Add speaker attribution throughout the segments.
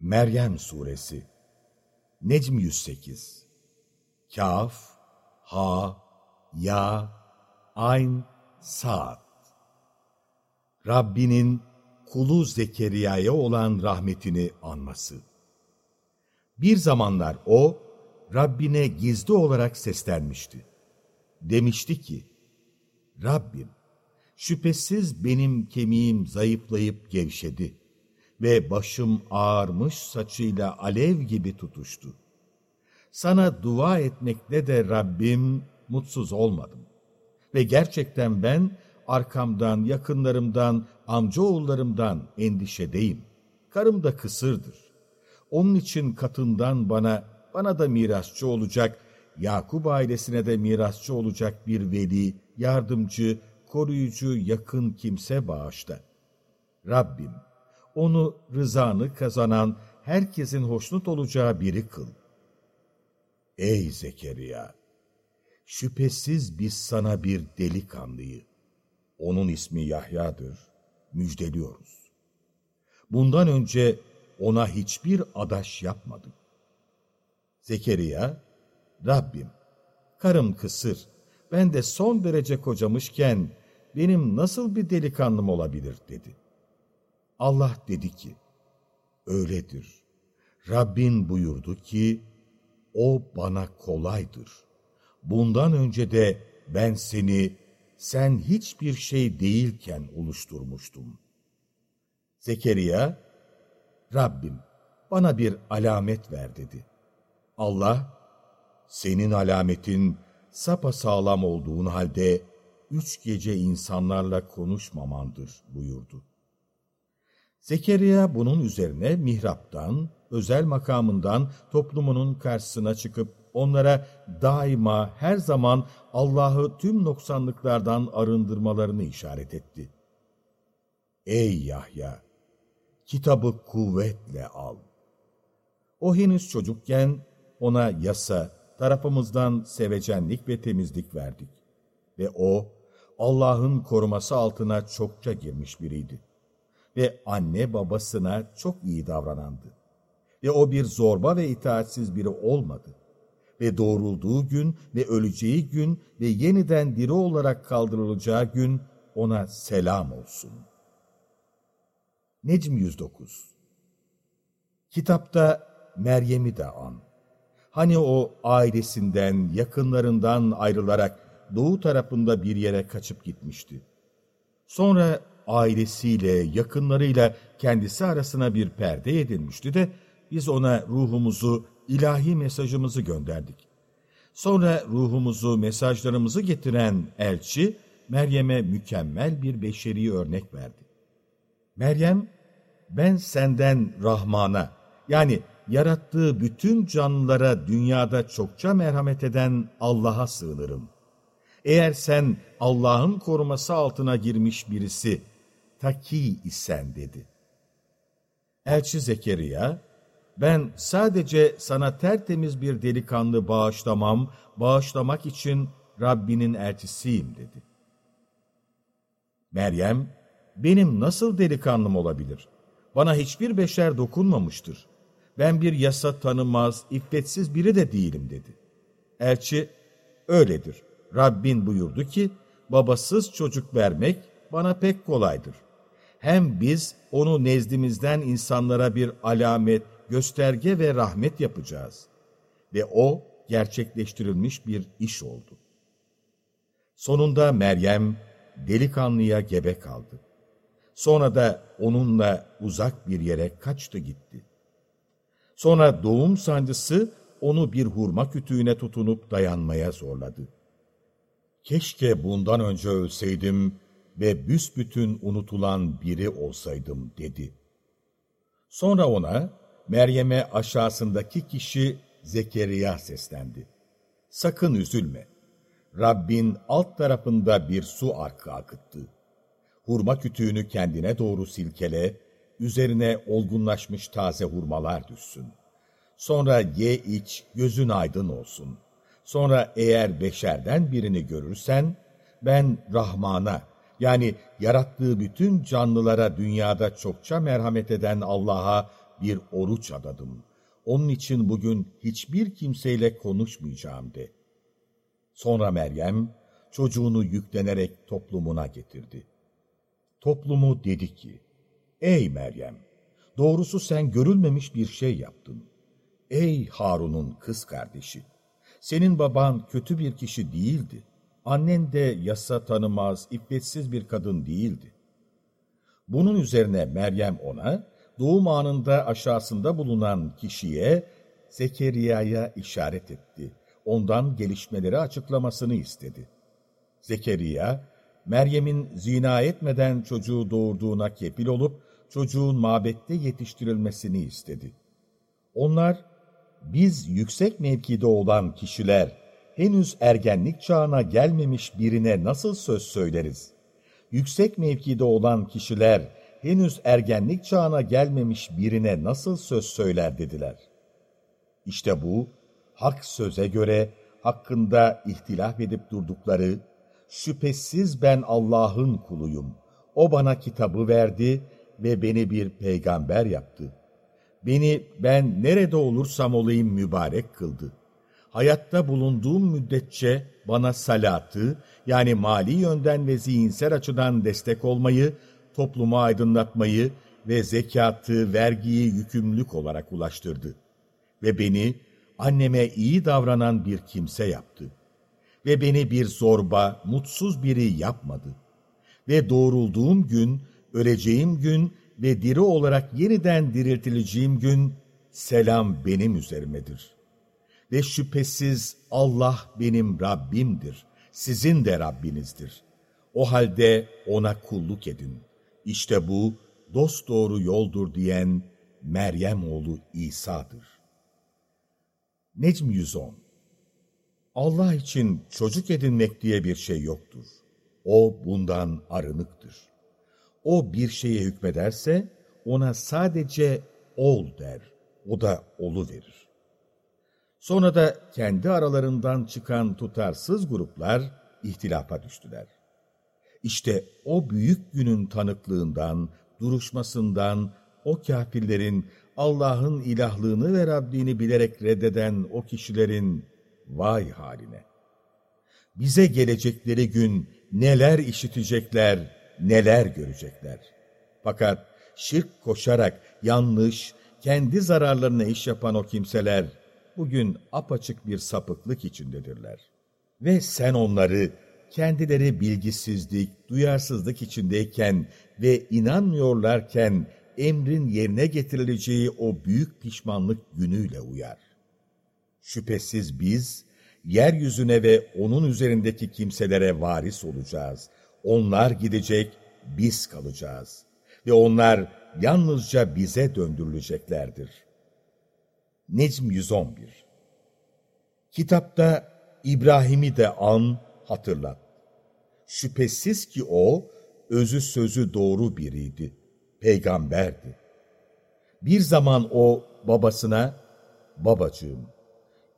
Speaker 1: Meryem Suresi Necm 108 Kaf, Ha, Ya, Ayn, Sa'd Rabbinin kulu Zekeriya'ya olan rahmetini anması. Bir zamanlar o, Rabbine gizli olarak seslenmişti. Demişti ki, Rabbim, şüphesiz benim kemiğim zayıflayıp gevşedi ve başım ağarmış saçıyla alev gibi tutuştu. Sana dua etmekle de Rabbim mutsuz olmadım. Ve gerçekten ben arkamdan, yakınlarımdan, amcaoğullarımdan endişedeyim. Karım da kısırdır. Onun için katından bana, bana da mirasçı olacak, Yakup ailesine de mirasçı olacak bir veli, yardımcı, koruyucu, yakın kimse bağışla. Rabbim, onu rızanı kazanan, herkesin hoşnut olacağı biri kıl. Ey Zekeriya! Şüphesiz biz sana bir delikanlıyı, onun ismi Yahya'dır, müjdeliyoruz. Bundan önce ona hiçbir adaş yapmadık. Zekeriya, Rabbim, karım kısır, ben de son derece kocamışken benim nasıl bir delikanlım olabilir dedi. Allah dedi ki, öyledir. Rabbin buyurdu ki, o bana kolaydır. Bundan önce de ben seni sen hiçbir şey değilken oluşturmuştum. Zekeriya, Rabbim bana bir alamet ver dedi. Allah, senin alametin sağlam olduğun halde üç gece insanlarla konuşmamandır buyurdu. Zekeriya bunun üzerine mihraptan, özel makamından toplumunun karşısına çıkıp onlara daima her zaman Allah'ı tüm noksanlıklardan arındırmalarını işaret etti. Ey Yahya! Kitabı kuvvetle al. O henüz çocukken ona yasa, tarafımızdan sevecenlik ve temizlik verdik. Ve o, Allah'ın koruması altına çokça girmiş biriydi. Ve anne babasına çok iyi davranandı. Ve o bir zorba ve itaatsiz biri olmadı. Ve doğrulduğu gün ve öleceği gün ve yeniden diri olarak kaldırılacağı gün ona selam olsun. Necm 109 Kitapta Meryem'i de an. Hani o ailesinden, yakınlarından ayrılarak doğu tarafında bir yere kaçıp gitmişti. Sonra ailesiyle, yakınlarıyla kendisi arasına bir perde edinmişti de biz ona ruhumuzu, ilahi mesajımızı gönderdik. Sonra ruhumuzu, mesajlarımızı getiren elçi Meryem'e mükemmel bir beşeri örnek verdi. Meryem, ben senden Rahman'a yani yarattığı bütün canlılara dünyada çokça merhamet eden Allah'a sığınırım. Eğer sen Allah'ın koruması altına girmiş birisi, taki isen dedi. Elçi Zekeriya, ben sadece sana tertemiz bir delikanlı bağışlamam, bağışlamak için Rabbinin elçisiyim dedi. Meryem, benim nasıl delikanlım olabilir? Bana hiçbir beşer dokunmamıştır. Ben bir yasa tanımaz, iffetsiz biri de değilim dedi. Elçi, öyledir. Rabbin buyurdu ki, babasız çocuk vermek bana pek kolaydır. Hem biz onu nezdimizden insanlara bir alamet, gösterge ve rahmet yapacağız. Ve o gerçekleştirilmiş bir iş oldu. Sonunda Meryem delikanlıya gebe kaldı. Sonra da onunla uzak bir yere kaçtı gitti. Sonra doğum sancısı onu bir hurma kütüğüne tutunup dayanmaya zorladı. Keşke bundan önce ölseydim ve büsbütün unutulan biri olsaydım dedi. Sonra ona Meryem'e aşağısındaki kişi Zekeriya seslendi. Sakın üzülme. Rabbin alt tarafında bir su arkı akıttı. Hurma kütüğünü kendine doğru silkele, üzerine olgunlaşmış taze hurmalar düşsün. Sonra ye iç, gözün aydın olsun. Sonra eğer beşerden birini görürsen, ben Rahman'a, yani yarattığı bütün canlılara dünyada çokça merhamet eden Allah'a bir oruç adadım. Onun için bugün hiçbir kimseyle konuşmayacağım de. Sonra Meryem çocuğunu yüklenerek toplumuna getirdi. Toplumu dedi ki, Ey Meryem! Doğrusu sen görülmemiş bir şey yaptın. Ey Harun'un kız kardeşi! Senin baban kötü bir kişi değildi. Annen de yasa tanımaz, iffetsiz bir kadın değildi. Bunun üzerine Meryem ona, doğum anında aşağısında bulunan kişiye Zekeriya'ya işaret etti. Ondan gelişmeleri açıklamasını istedi. Zekeriya, Meryem'in zina etmeden çocuğu doğurduğuna kefil olup çocuğun mabette yetiştirilmesini istedi. Onlar, biz yüksek mevkide olan kişiler henüz ergenlik çağına gelmemiş birine nasıl söz söyleriz? Yüksek mevkide olan kişiler henüz ergenlik çağına gelmemiş birine nasıl söz söyler dediler. İşte bu, hak söze göre hakkında ihtilaf edip durdukları, şüphesiz ben Allah'ın kuluyum, o bana kitabı verdi ve beni bir peygamber yaptı. Beni ben nerede olursam olayım mübarek kıldı. Hayatta bulunduğum müddetçe bana salatı, yani mali yönden ve zihinsel açıdan destek olmayı, toplumu aydınlatmayı ve zekatı, vergiyi yükümlülük olarak ulaştırdı. Ve beni anneme iyi davranan bir kimse yaptı. Ve beni bir zorba, mutsuz biri yapmadı. Ve doğrulduğum gün, öleceğim gün ve diri olarak yeniden diriltileceğim gün, selam benim üzerimedir. Ve şüphesiz Allah benim Rabbimdir, sizin de Rabbinizdir. O halde ona kulluk edin. İşte bu dosdoğru yoldur diyen Meryem oğlu İsa'dır. Necm 110 Allah için çocuk edinmek diye bir şey yoktur. O bundan arınıktır. O bir şeye hükmederse ona sadece ol der. O da olu verir. Sonra da kendi aralarından çıkan tutarsız gruplar ihtilafa düştüler. İşte o büyük günün tanıklığından, duruşmasından, o kafirlerin Allah'ın ilahlığını ve Rabbini bilerek reddeden o kişilerin vay haline. Bize gelecekleri gün neler işitecekler, neler görecekler. Fakat şirk koşarak yanlış, kendi zararlarına iş yapan o kimseler bugün apaçık bir sapıklık içindedirler. Ve sen onları kendileri bilgisizlik, duyarsızlık içindeyken ve inanmıyorlarken emrin yerine getirileceği o büyük pişmanlık günüyle uyar. Şüphesiz biz, yeryüzüne ve onun üzerindeki kimselere varis olacağız. Onlar gidecek, biz kalacağız. Ve onlar yalnızca bize döndürüleceklerdir. Necm 111 Kitapta İbrahim'i de an, hatırlat. Şüphesiz ki o, özü sözü doğru biriydi, peygamberdi. Bir zaman o babasına, babacığım,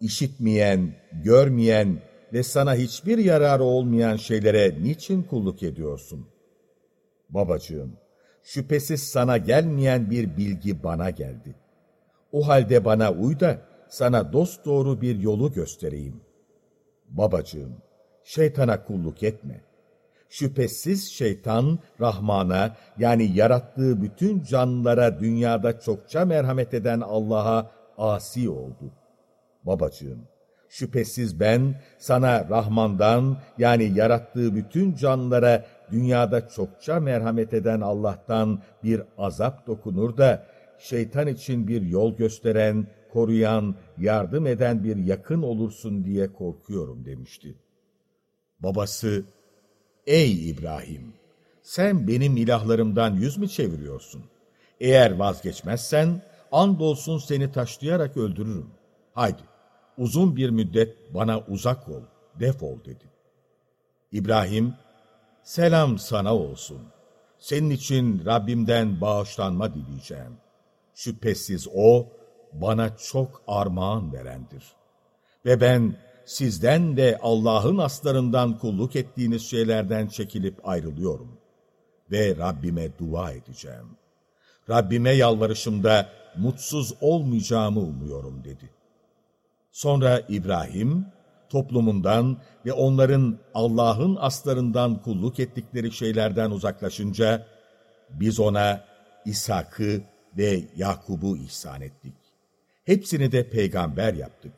Speaker 1: işitmeyen, görmeyen ve sana hiçbir yararı olmayan şeylere niçin kulluk ediyorsun? Babacığım, şüphesiz sana gelmeyen bir bilgi bana geldi. O halde bana uy da sana dosdoğru bir yolu göstereyim. Babacığım, şeytana kulluk etme. Şüphesiz şeytan, Rahman'a yani yarattığı bütün canlılara dünyada çokça merhamet eden Allah'a asi oldu. Babacığım, şüphesiz ben sana Rahman'dan yani yarattığı bütün canlılara dünyada çokça merhamet eden Allah'tan bir azap dokunur da şeytan için bir yol gösteren, koruyan, yardım eden bir yakın olursun diye korkuyorum demişti. Babası, ey İbrahim, sen benim ilahlarımdan yüz mü çeviriyorsun? Eğer vazgeçmezsen, andolsun seni taşlayarak öldürürüm. Haydi, uzun bir müddet bana uzak ol, defol dedi. İbrahim, selam sana olsun. Senin için Rabbimden bağışlanma dileyeceğim. Şüphesiz O, bana çok armağan verendir. Ve ben sizden de Allah'ın aslarından kulluk ettiğiniz şeylerden çekilip ayrılıyorum. Ve Rabbime dua edeceğim. Rabbime yalvarışımda mutsuz olmayacağımı umuyorum dedi. Sonra İbrahim, toplumundan ve onların Allah'ın aslarından kulluk ettikleri şeylerden uzaklaşınca, biz ona İshak'ı ve Yakub'u ihsan ettik. Hepsini de peygamber yaptık.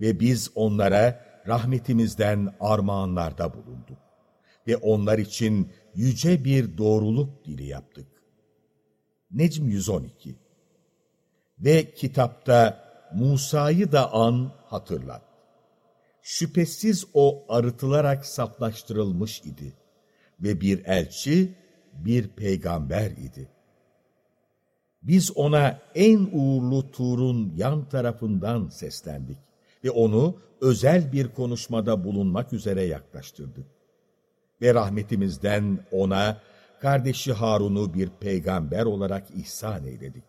Speaker 1: Ve biz onlara rahmetimizden armağanlarda bulunduk. Ve onlar için yüce bir doğruluk dili yaptık. Necm 112 Ve kitapta Musa'yı da an hatırlat. Şüphesiz o arıtılarak saplaştırılmış idi ve bir elçi, bir peygamber idi. Biz ona en uğurlu Tur'un yan tarafından seslendik ve onu özel bir konuşmada bulunmak üzere yaklaştırdık. Ve rahmetimizden ona kardeşi Harun'u bir peygamber olarak ihsan eyledik.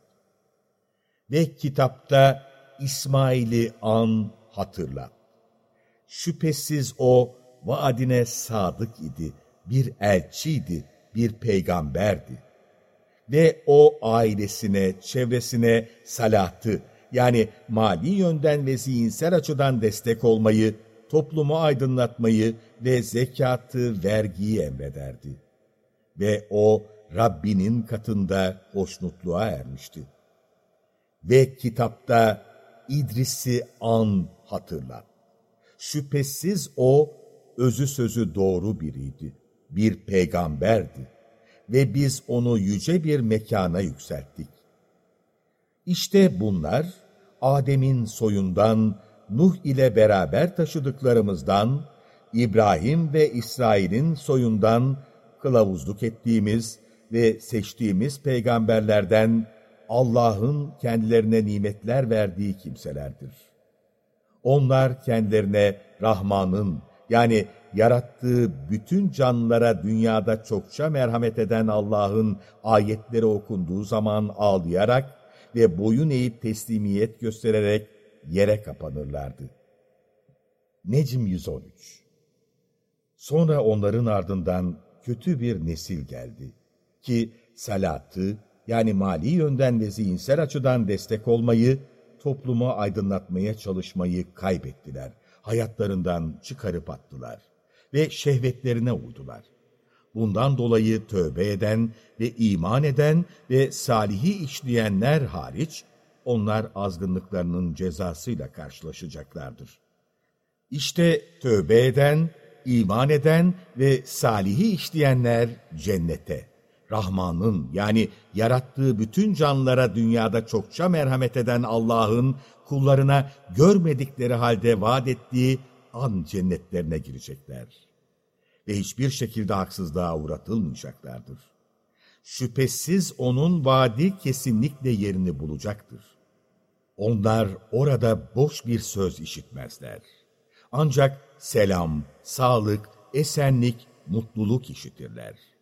Speaker 1: Ve kitapta İsmail'i an hatırla. Şüphesiz o vaadine sadık idi, bir elçiydi, bir peygamberdi. Ve o ailesine, çevresine salatı, yani mali yönden ve zihinsel açıdan destek olmayı, toplumu aydınlatmayı ve zekatı, vergiyi emrederdi. Ve o Rabbinin katında hoşnutluğa ermişti. Ve kitapta İdris'i an hatırlat. Şüphesiz o özü sözü doğru biriydi, bir peygamberdi ve biz onu yüce bir mekana yükselttik. İşte bunlar Adem'in soyundan, Nuh ile beraber taşıdıklarımızdan, İbrahim ve İsrail'in soyundan kılavuzluk ettiğimiz ve seçtiğimiz peygamberlerden Allah'ın kendilerine nimetler verdiği kimselerdir. Onlar kendilerine Rahman'ın yani yarattığı bütün canlılara dünyada çokça merhamet eden Allah'ın ayetleri okunduğu zaman ağlayarak ve boyun eğip teslimiyet göstererek yere kapanırlardı. Necm 113 Sonra onların ardından kötü bir nesil geldi ki salatı yani mali yönden ve zihinsel açıdan destek olmayı, toplumu aydınlatmaya çalışmayı kaybettiler. Hayatlarından çıkarıp attılar ve şehvetlerine uydular. Bundan dolayı tövbe eden ve iman eden ve salihi işleyenler hariç, onlar azgınlıklarının cezasıyla karşılaşacaklardır. İşte tövbe eden, iman eden ve salihi işleyenler cennete, Rahman'ın yani yarattığı bütün canlılara dünyada çokça merhamet eden Allah'ın kullarına görmedikleri halde vaat ettiği an cennetlerine girecekler. Ve hiçbir şekilde haksızlığa uğratılmayacaklardır. Şüphesiz onun vaadi kesinlikle yerini bulacaktır. Onlar orada boş bir söz işitmezler. Ancak selam, sağlık, esenlik, mutluluk işitirler.''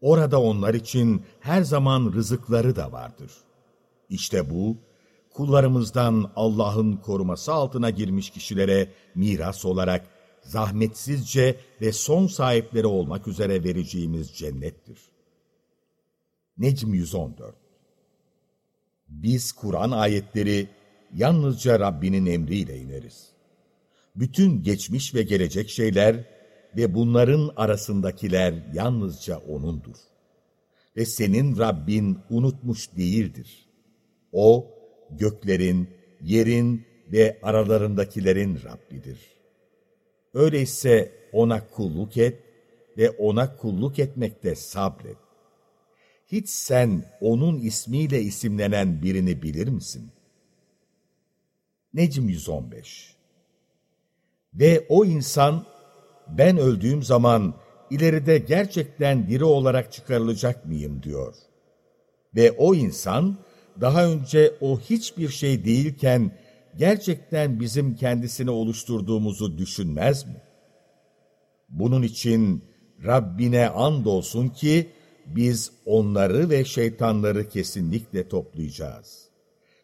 Speaker 1: Orada onlar için her zaman rızıkları da vardır. İşte bu, kullarımızdan Allah'ın koruması altına girmiş kişilere miras olarak zahmetsizce ve son sahipleri olmak üzere vereceğimiz cennettir. Necm 114 Biz Kur'an ayetleri yalnızca Rabbinin emriyle ineriz. Bütün geçmiş ve gelecek şeyler ve bunların arasındakiler yalnızca O'nundur. Ve senin Rabbin unutmuş değildir. O, göklerin, yerin ve aralarındakilerin Rabbidir. Öyleyse O'na kulluk et ve O'na kulluk etmekte sabret. Hiç sen O'nun ismiyle isimlenen birini bilir misin? Necm 115 Ve o insan ben öldüğüm zaman ileride gerçekten diri olarak çıkarılacak mıyım diyor. Ve o insan daha önce o hiçbir şey değilken gerçekten bizim kendisini oluşturduğumuzu düşünmez mi? Bunun için Rabbine andolsun ki biz onları ve şeytanları kesinlikle toplayacağız.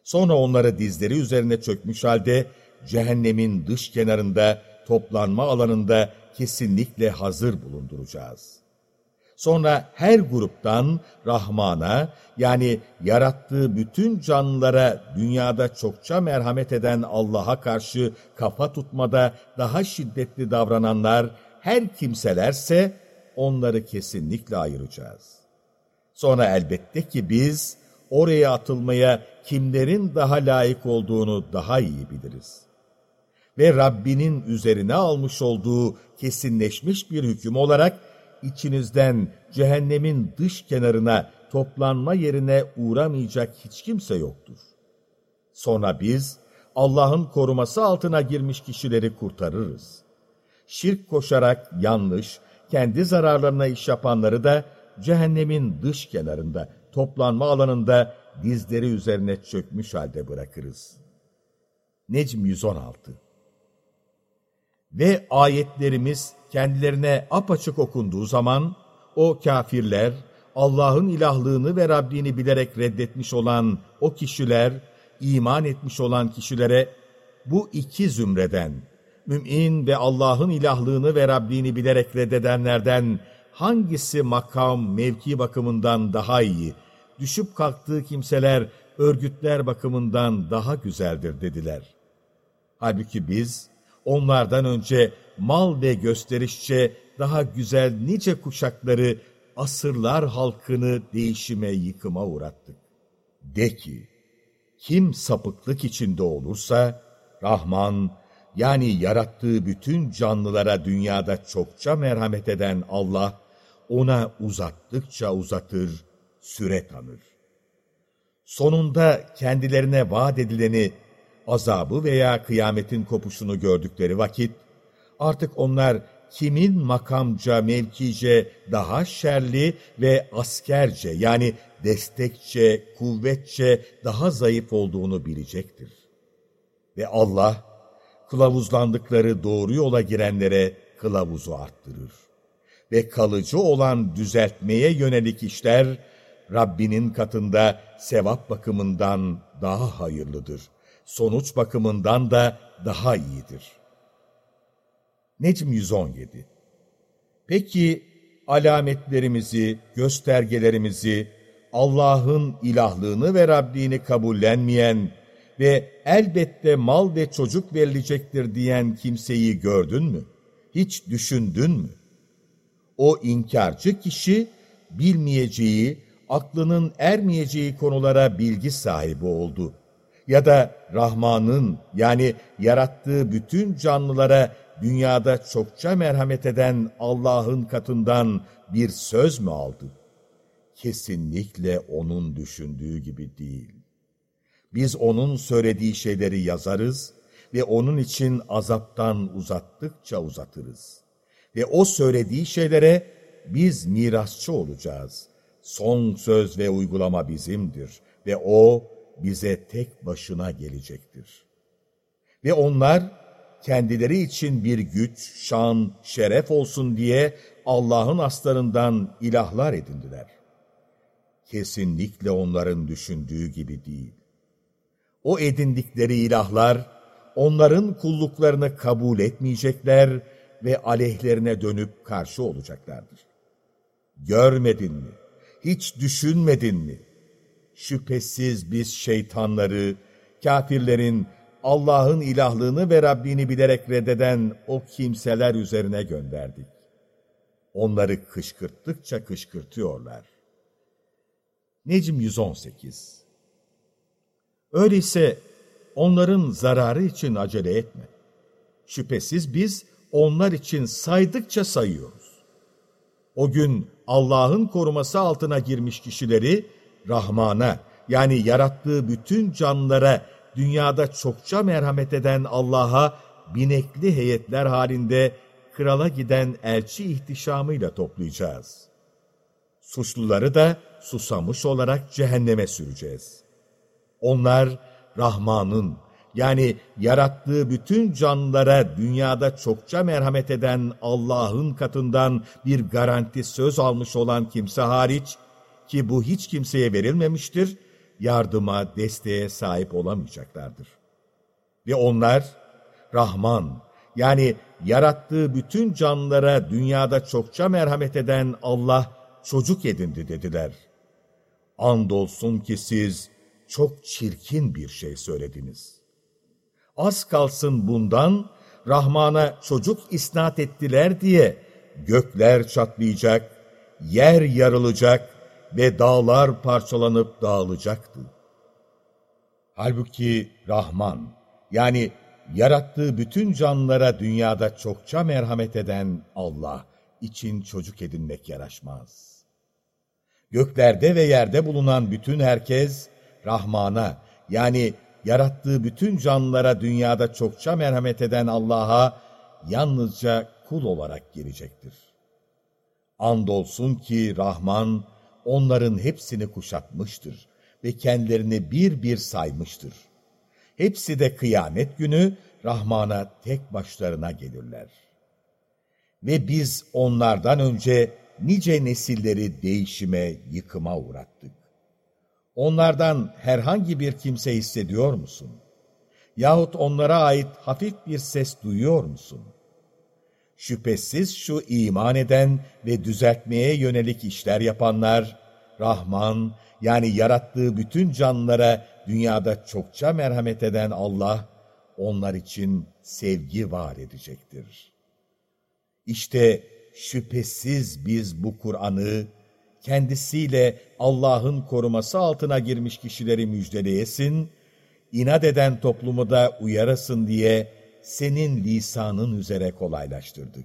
Speaker 1: Sonra onları dizleri üzerine çökmüş halde cehennemin dış kenarında toplanma alanında kesinlikle hazır bulunduracağız. Sonra her gruptan Rahman'a yani yarattığı bütün canlılara dünyada çokça merhamet eden Allah'a karşı kafa tutmada daha şiddetli davrananlar her kimselerse onları kesinlikle ayıracağız. Sonra elbette ki biz oraya atılmaya kimlerin daha layık olduğunu daha iyi biliriz. Ve Rabbinin üzerine almış olduğu kesinleşmiş bir hüküm olarak içinizden cehennemin dış kenarına toplanma yerine uğramayacak hiç kimse yoktur. Sonra biz Allah'ın koruması altına girmiş kişileri kurtarırız. Şirk koşarak yanlış, kendi zararlarına iş yapanları da cehennemin dış kenarında, toplanma alanında dizleri üzerine çökmüş halde bırakırız. Necm 116 Ve ayetlerimiz kendilerine apaçık okunduğu zaman, o kafirler, Allah'ın ilahlığını ve Rabbini bilerek reddetmiş olan o kişiler, iman etmiş olan kişilere, bu iki zümreden, mümin ve Allah'ın ilahlığını ve Rabbini bilerek reddedenlerden hangisi makam, mevki bakımından daha iyi, düşüp kalktığı kimseler, örgütler bakımından daha güzeldir dediler. Halbuki biz, onlardan önce mal ve gösterişçe daha güzel nice kuşakları, asırlar halkını değişime, yıkıma uğrattık. De ki, kim sapıklık içinde olursa, Rahman, yani yarattığı bütün canlılara dünyada çokça merhamet eden Allah, ona uzattıkça uzatır, süre tanır. Sonunda kendilerine vaat edileni, azabı veya kıyametin kopuşunu gördükleri vakit, artık onlar kimin makamca, mevkice daha şerli ve askerce yani destekçe, kuvvetçe daha zayıf olduğunu bilecektir. Ve Allah, kılavuzlandıkları doğru yola girenlere kılavuzu arttırır. Ve kalıcı olan düzeltmeye yönelik işler, Rabbinin katında sevap bakımından daha hayırlıdır. Sonuç bakımından da daha iyidir. Necm 117 Peki alametlerimizi, göstergelerimizi, Allah'ın ilahlığını ve Rabbini kabullenmeyen ve elbette mal ve çocuk verilecektir diyen kimseyi gördün mü? Hiç düşündün mü? O inkarcı kişi bilmeyeceği, aklının ermeyeceği konulara bilgi sahibi oldu. Ya da Rahman'ın yani yarattığı bütün canlılara dünyada çokça merhamet eden Allah'ın katından bir söz mü aldı? Kesinlikle onun düşündüğü gibi değil. Biz onun söylediği şeyleri yazarız ve onun için azaptan uzattıkça uzatırız. Ve o söylediği şeylere biz mirasçı olacağız. Son söz ve uygulama bizimdir ve o bize tek başına gelecektir. Ve onlar kendileri için bir güç, şan, şeref olsun diye Allah'ın aslarından ilahlar edindiler. Kesinlikle onların düşündüğü gibi değil. O edindikleri ilahlar, onların kulluklarını kabul etmeyecekler ve aleyhlerine dönüp karşı olacaklardır. Görmedin mi? Hiç düşünmedin mi? Şüphesiz biz şeytanları, kafirlerin Allah'ın ilahlığını ve Rabbini bilerek reddeden o kimseler üzerine gönderdik. Onları kışkırttıkça kışkırtıyorlar. Necm 118 Öyleyse onların zararı için acele etme. Şüphesiz biz onlar için saydıkça sayıyoruz. O gün Allah'ın koruması altına girmiş kişileri Rahman'a yani yarattığı bütün canlılara dünyada çokça merhamet eden Allah'a binekli heyetler halinde krala giden elçi ihtişamıyla toplayacağız. Suçluları da susamış olarak cehenneme süreceğiz. Onlar Rahman'ın yani yarattığı bütün canlılara dünyada çokça merhamet eden Allah'ın katından bir garanti söz almış olan kimse hariç ki bu hiç kimseye verilmemiştir, yardıma, desteğe sahip olamayacaklardır. Ve onlar Rahman yani yarattığı bütün canlılara dünyada çokça merhamet eden Allah çocuk edindi dediler. Andolsun ki siz çok çirkin bir şey söylediniz. Az kalsın bundan Rahman'a çocuk isnat ettiler diye gökler çatlayacak, yer yarılacak ve dağlar parçalanıp dağılacaktı. Halbuki Rahman, yani yarattığı bütün canlılara dünyada çokça merhamet eden Allah için çocuk edinmek yaraşmaz. Göklerde ve yerde bulunan bütün herkes, Rahman'a, yani yarattığı bütün canlılara dünyada çokça merhamet eden Allah'a yalnızca kul olarak girecektir. Andolsun ki Rahman onların hepsini kuşatmıştır ve kendilerini bir bir saymıştır. Hepsi de kıyamet günü Rahman'a tek başlarına gelirler. Ve biz onlardan önce nice nesilleri değişime, yıkıma uğrattık. Onlardan herhangi bir kimse hissediyor musun? Yahut onlara ait hafif bir ses duyuyor musun? Şüphesiz şu iman eden ve düzeltmeye yönelik işler yapanlar, Rahman yani yarattığı bütün canlılara dünyada çokça merhamet eden Allah, onlar için sevgi var edecektir. İşte şüphesiz biz bu Kur'an'ı kendisiyle Allah'ın koruması altına girmiş kişileri müjdeleyesin, inat eden toplumu da uyarasın diye senin lisanın üzere kolaylaştırdık.